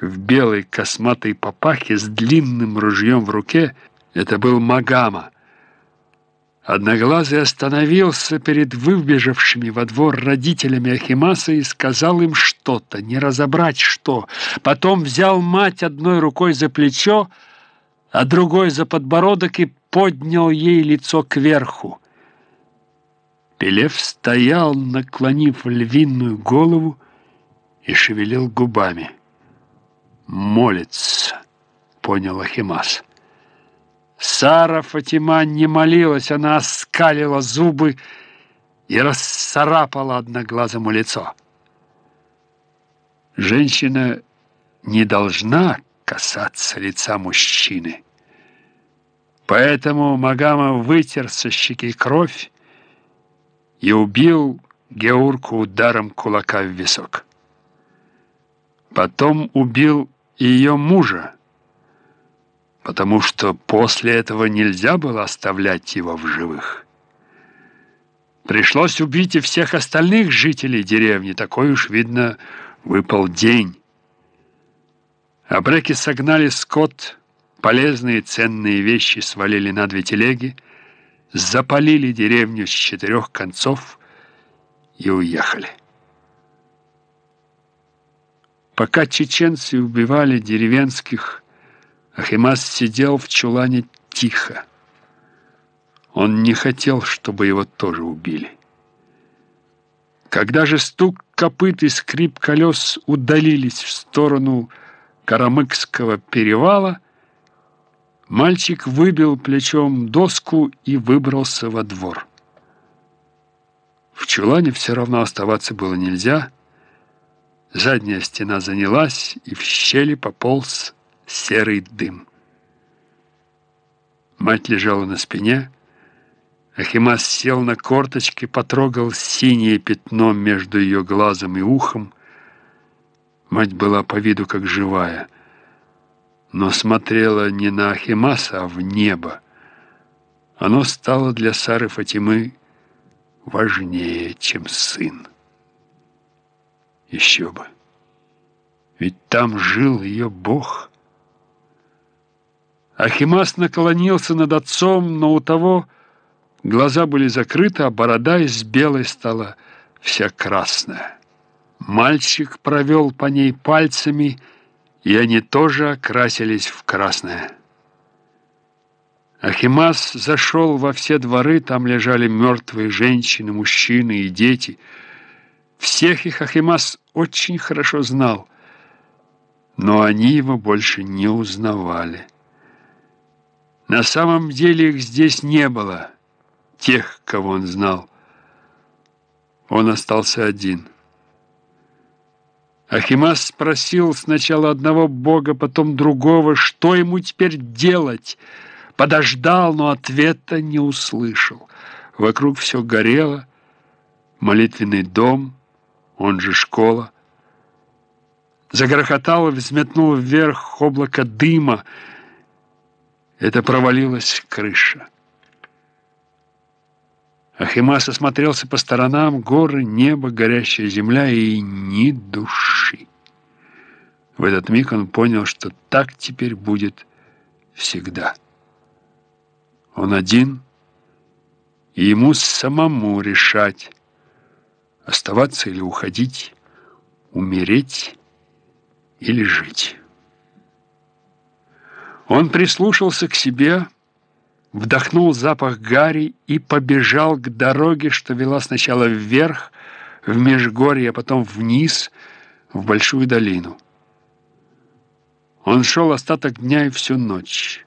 в белой косматой папахе с длинным ружьем в руке. Это был Магама. Одноглазый остановился перед выбежавшими во двор родителями Ахимаса и сказал им что-то, не разобрать что. Потом взял мать одной рукой за плечо, а другой за подбородок и поднял ей лицо кверху. Пелев стоял, наклонив львиную голову, и шевелил губами. «Молится», — понял Ахимас. Сара Фатима не молилась, она оскалила зубы и расцарапала одноглазому лицо. Женщина не должна касаться лица мужчины. Поэтому Магама вытер со щеки кровь и убил Геурку ударом кулака в висок. Потом убил ее мужа, потому что после этого нельзя было оставлять его в живых. Пришлось убить и всех остальных жителей деревни, такой уж, видно, выпал день. Абреки согнали скот, полезные ценные вещи свалили на две телеги, запалили деревню с четырех концов и уехали. Пока чеченцы убивали деревенских, Ахимас сидел в чулане тихо. Он не хотел, чтобы его тоже убили. Когда же стук копыт и скрип колес удалились в сторону Карамыкского перевала, мальчик выбил плечом доску и выбрался во двор. В чулане все равно оставаться было нельзя, Задняя стена занялась, и в щели пополз серый дым. Мать лежала на спине. Ахимас сел на корточки, потрогал синее пятно между ее глазом и ухом. Мать была по виду как живая, но смотрела не на Ахимаса, а в небо. Оно стало для Сары Фатимы важнее, чем сын. Еще бы. Ведь там жил ее Бог. Ахимас наклонился над отцом, но у того глаза были закрыты, а борода из белой стала вся красная. Мальчик провел по ней пальцами, и они тоже окрасились в красное. Ахимас зашел во все дворы, там лежали мертвые женщины, мужчины и дети — всех их Ахимас очень хорошо знал, но они его больше не узнавали. На самом деле их здесь не было, тех, кого он знал. Он остался один. Ахимас спросил сначала одного бога, потом другого, что ему теперь делать. Подождал, но ответа не услышал. Вокруг все горело, молитвенный дом — он же школа. Загрохотало, взметнуло вверх облако дыма. Это провалилась крыша. Ахимас осмотрелся по сторонам, горы, небо, горящая земля и ни души. В этот миг он понял, что так теперь будет всегда. Он один, и ему самому решать, оставаться или уходить, умереть или жить. Он прислушался к себе, вдохнул запах гари и побежал к дороге, что вела сначала вверх, в межгорье, а потом вниз, в большую долину. Он шел остаток дня и всю ночь.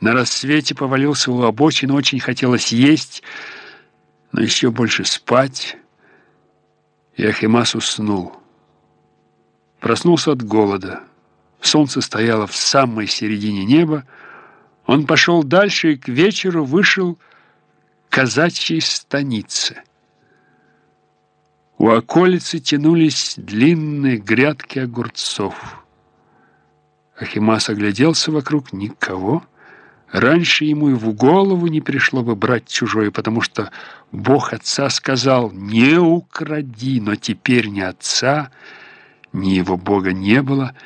На рассвете повалился у обочины, очень хотелось есть, но еще больше спать, и Ахимас уснул. Проснулся от голода. Солнце стояло в самой середине неба. Он пошел дальше и к вечеру вышел к казачьей станице. У околицы тянулись длинные грядки огурцов. Ахимас огляделся вокруг, никого. Раньше ему и в голову не пришло бы брать чужое, потому что Бог отца сказал «не укради», но теперь ни отца, ни его бога не было —